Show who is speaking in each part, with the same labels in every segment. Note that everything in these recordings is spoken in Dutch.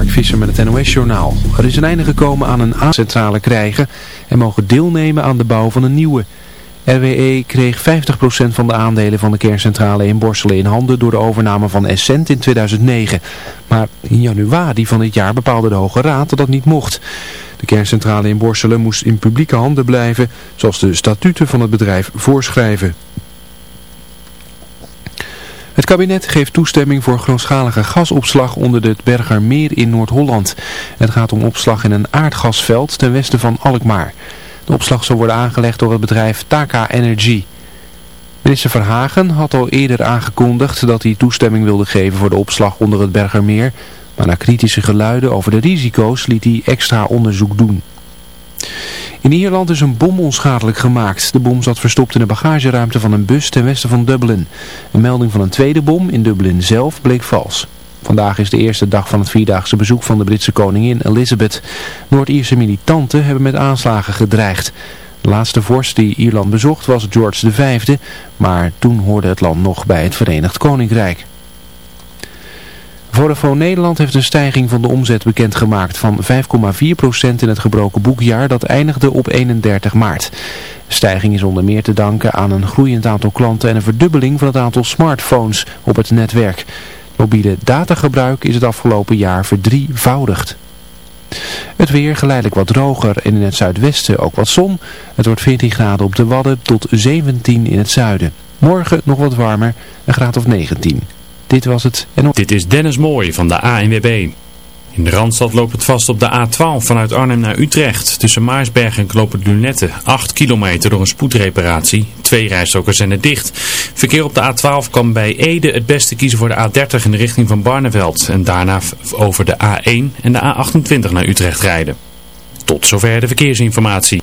Speaker 1: Mark Visser met het NOS-journaal. Er is een einde gekomen aan een A-centrale krijgen en mogen deelnemen aan de bouw van een nieuwe. RWE kreeg 50% van de aandelen van de kerncentrale in Borselen in handen door de overname van Essent in 2009. Maar in januari van dit jaar bepaalde de Hoge Raad dat dat niet mocht. De kerncentrale in Borselen moest in publieke handen blijven, zoals de statuten van het bedrijf voorschrijven. Het kabinet geeft toestemming voor grootschalige gasopslag onder het Bergermeer in Noord-Holland. Het gaat om opslag in een aardgasveld ten westen van Alkmaar. De opslag zal worden aangelegd door het bedrijf Taka Energy. Minister Verhagen had al eerder aangekondigd dat hij toestemming wilde geven voor de opslag onder het Bergermeer. Maar na kritische geluiden over de risico's liet hij extra onderzoek doen. In Ierland is een bom onschadelijk gemaakt. De bom zat verstopt in de bagageruimte van een bus ten westen van Dublin. Een melding van een tweede bom in Dublin zelf bleek vals. Vandaag is de eerste dag van het vierdaagse bezoek van de Britse koningin Elizabeth. Noord-Ierse militanten hebben met aanslagen gedreigd. De laatste vorst die Ierland bezocht was George V, maar toen hoorde het land nog bij het Verenigd Koninkrijk. Vodafone Nederland heeft een stijging van de omzet bekendgemaakt van 5,4% in het gebroken boekjaar dat eindigde op 31 maart. De stijging is onder meer te danken aan een groeiend aantal klanten en een verdubbeling van het aantal smartphones op het netwerk. Mobiele datagebruik is het afgelopen jaar verdrievoudigd. Het weer geleidelijk wat droger en in het zuidwesten ook wat zon. Het wordt 14 graden op de Wadden tot 17 in het zuiden. Morgen nog wat warmer, een graad of 19. Dit was het.
Speaker 2: En... Dit is Dennis Mooij van de ANWB. In de Randstad loopt het vast op de A12 vanuit Arnhem naar Utrecht. Tussen Maarsberg en Kloppen Lunette. 8 kilometer door een spoedreparatie. Twee rijstroken zijn er dicht. Verkeer op de A12 kan bij Ede het beste kiezen voor de A30 in de richting van Barneveld. En daarna over de A1 en de A28 naar Utrecht rijden. Tot zover de verkeersinformatie.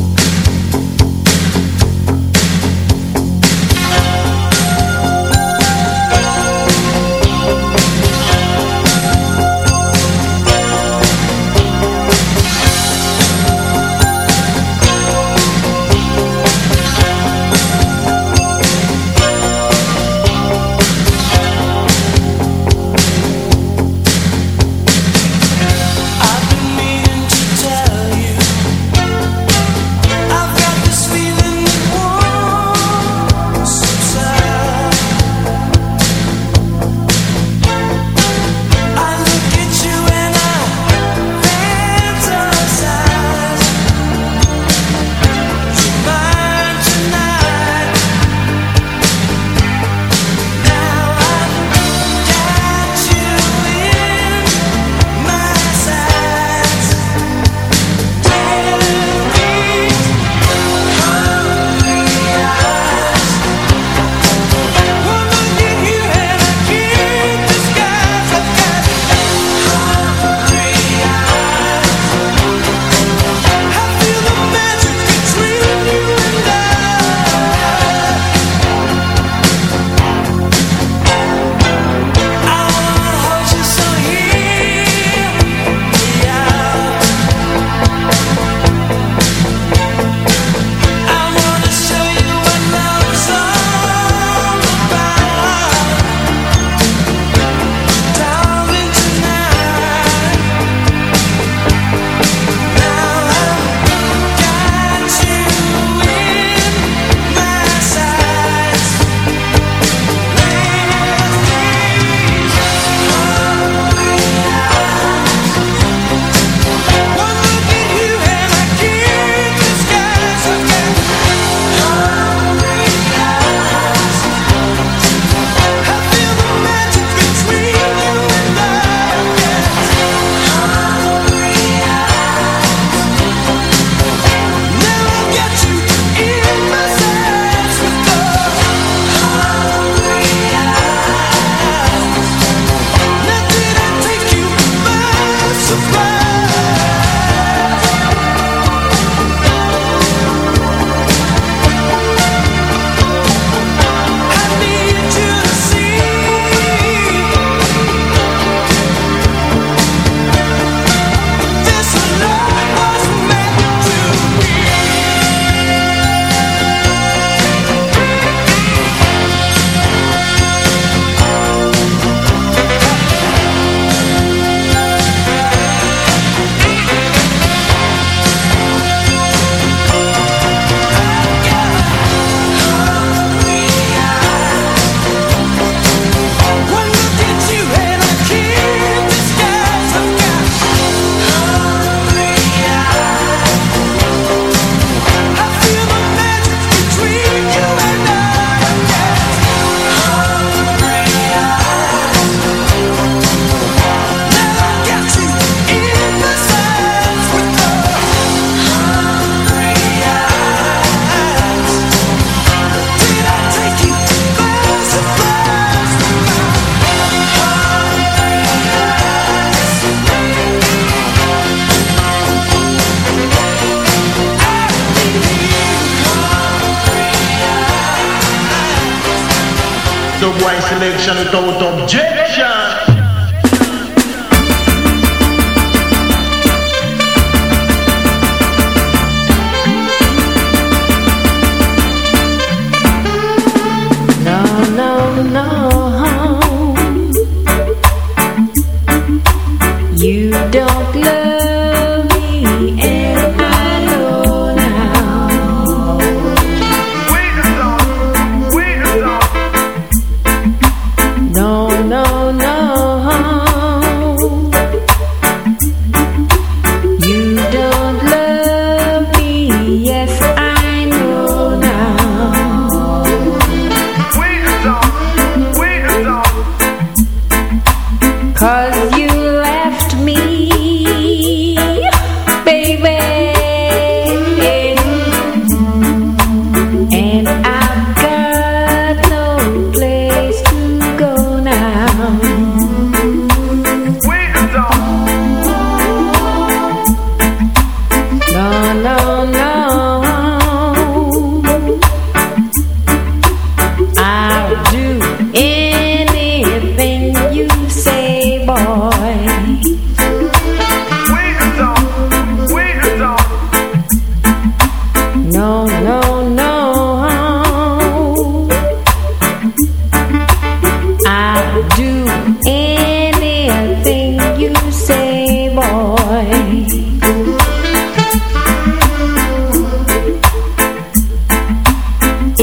Speaker 3: The boy selection without objection.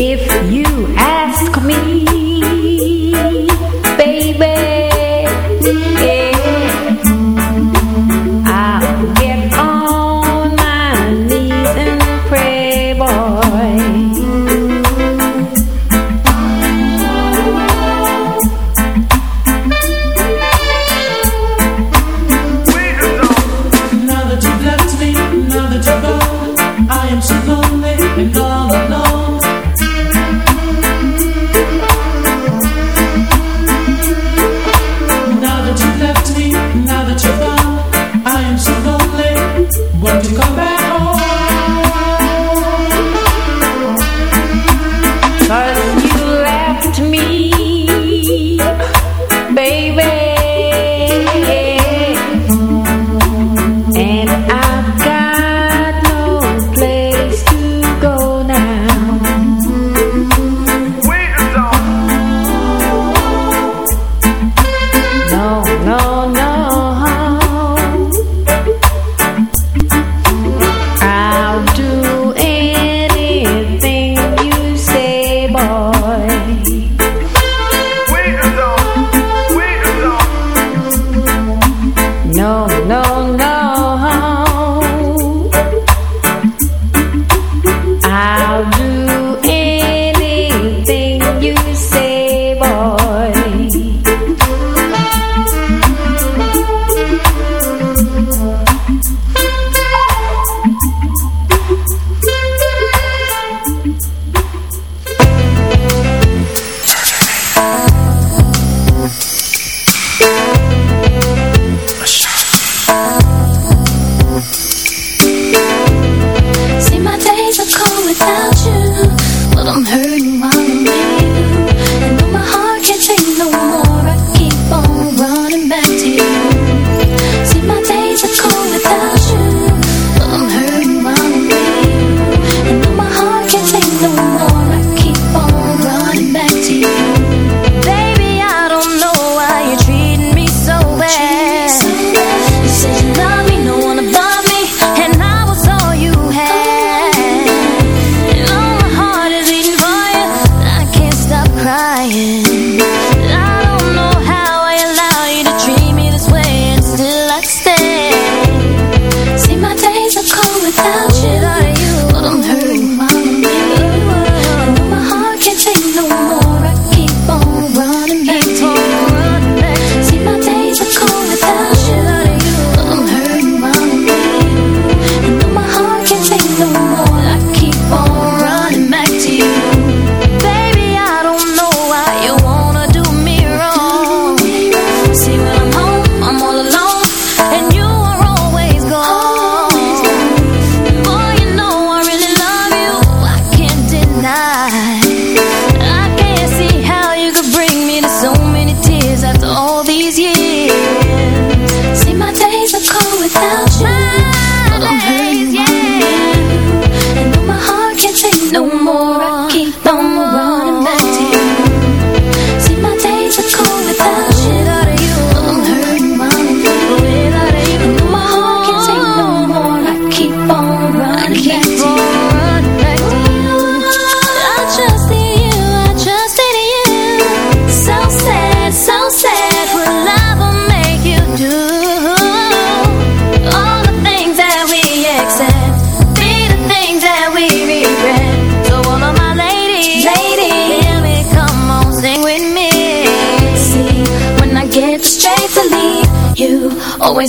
Speaker 4: If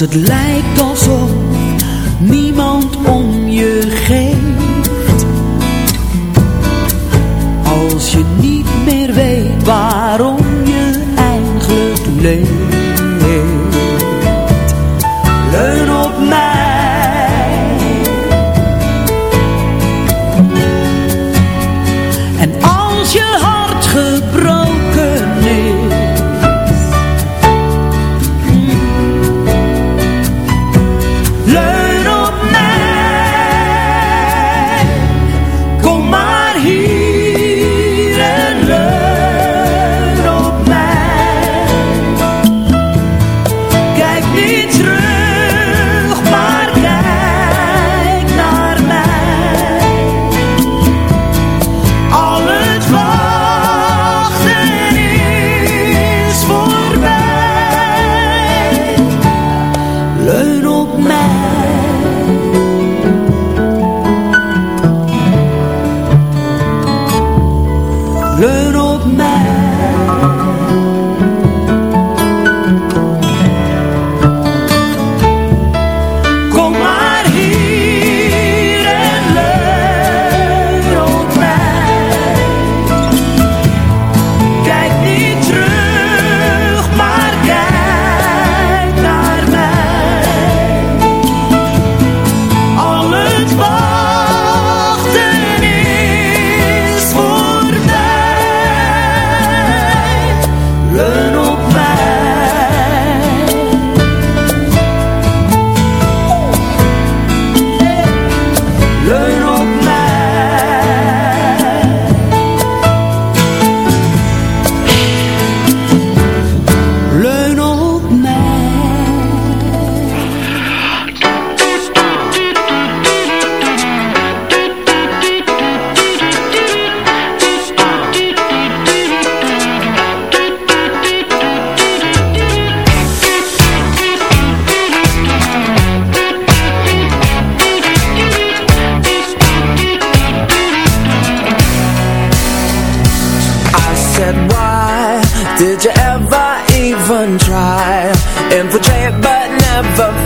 Speaker 5: het lijkt
Speaker 6: did you ever even try? Infiltrate but never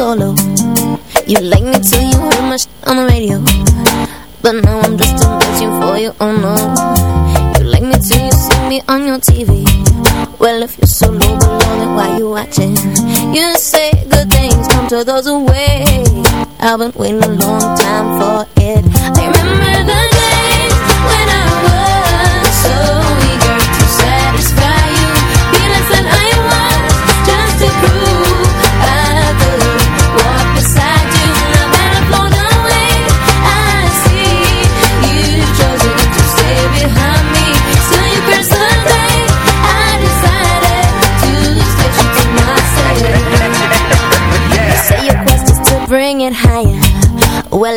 Speaker 7: solo. You like me till you heard my on the radio. But now I'm just a message for you, oh no. You like me till you see me on your TV. Well, if you're so low below, then why you watching? You say good things come to those who wait. I've been waiting a long time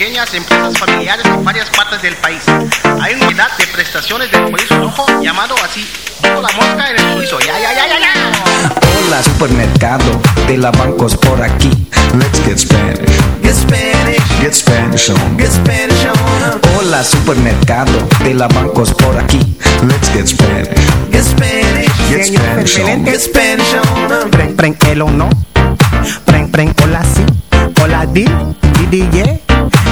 Speaker 8: pequeñas empresas familiares en varias partes del país. Hay una unidad de prestaciones del chorizo rojo llamado así, como la mosca en el chorizo. Ya, ya, ya, ya, ya.
Speaker 9: Hola supermercado de la bancos por aquí. Let's get Spanish. Get Spanish. Get Spanish on. Get Spanish on. Hola supermercado de la bancos por aquí. Let's get Spanish. Get Spanish. Get Spanish on. Get Spanish on.
Speaker 10: Preng, preng, el o no. Preng, preng, hola si. Hola di, di, di, yeah.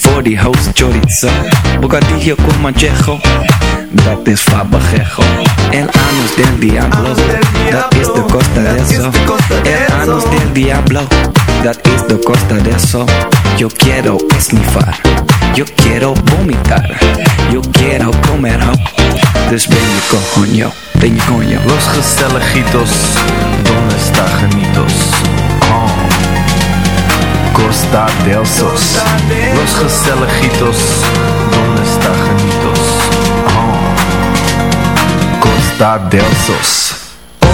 Speaker 9: For the house chorizo. Bocadillo con manchejo. Dat is fabajejo. El anus del diablo. Dat is de costa de eso. El anus del diablo. Dat is de costa de eso. Yo quiero esnifar. Yo quiero vomitar. Yo quiero comer ho. Dus ben je coño. Ben je coño.
Speaker 11: Los gezelligitos, donde está genitos? Oh. Costa del Sos. Los gezelligitos, donde está? Oh. Costa del Sos.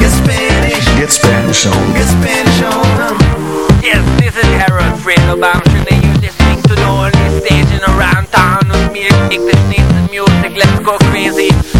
Speaker 9: Get Spanish. Get Spanish on. Get Spanish on.
Speaker 12: Yes, this is Harold Fredo Bamshin and you're listening to the only station around town with me. Kick this nice music, let's go crazy.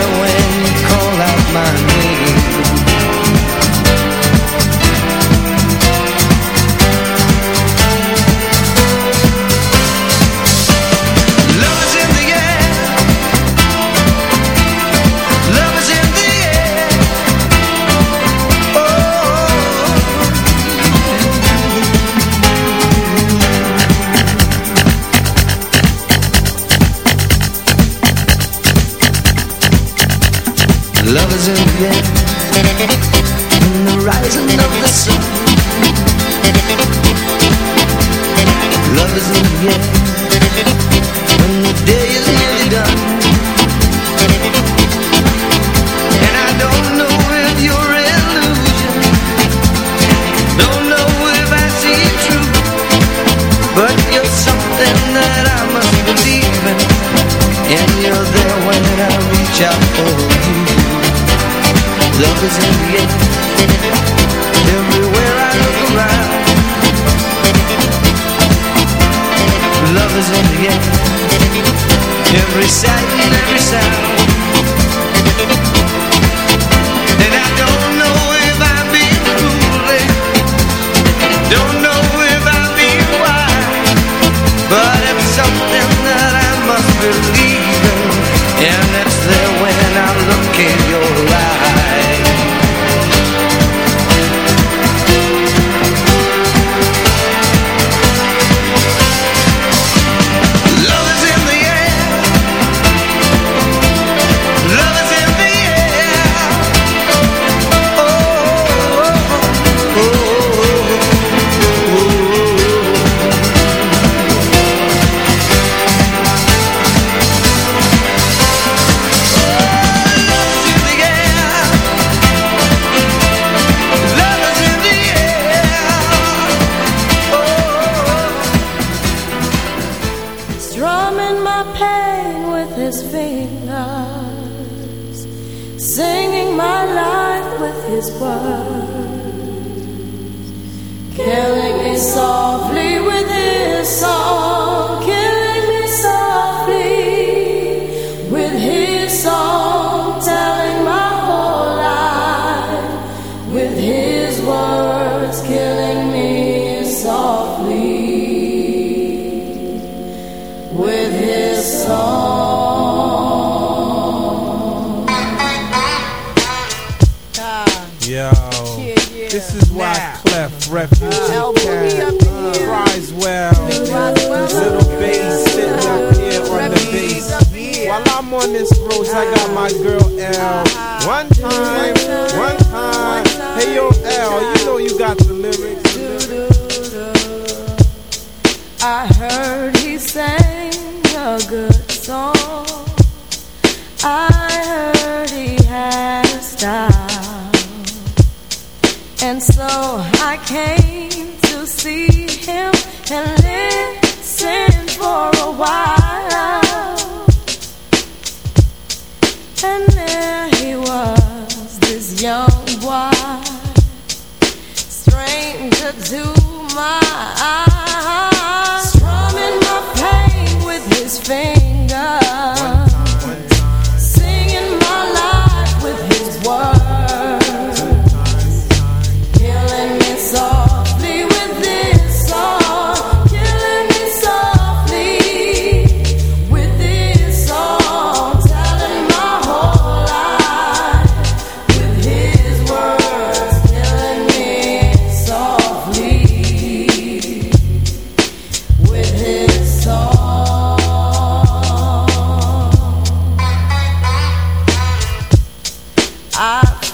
Speaker 13: Love is in the air. In the rising of the sun. In the air. When the day is nearly done. And I don't know if you're illusion. Don't know if I see true But you're something that I must in. And you're there when I reach out for Love is in the air. Everywhere I look around Love is in the air. Every sight and every sound. And I don't know if I'm foolish. Don't know if I'm wise. But it's something that I must believe in.
Speaker 14: Carousels só. I got my girl L. One time, one time. Hey yo, L, you know you got the lyrics.
Speaker 15: I heard he sang a good song. I heard he had style. And so I came.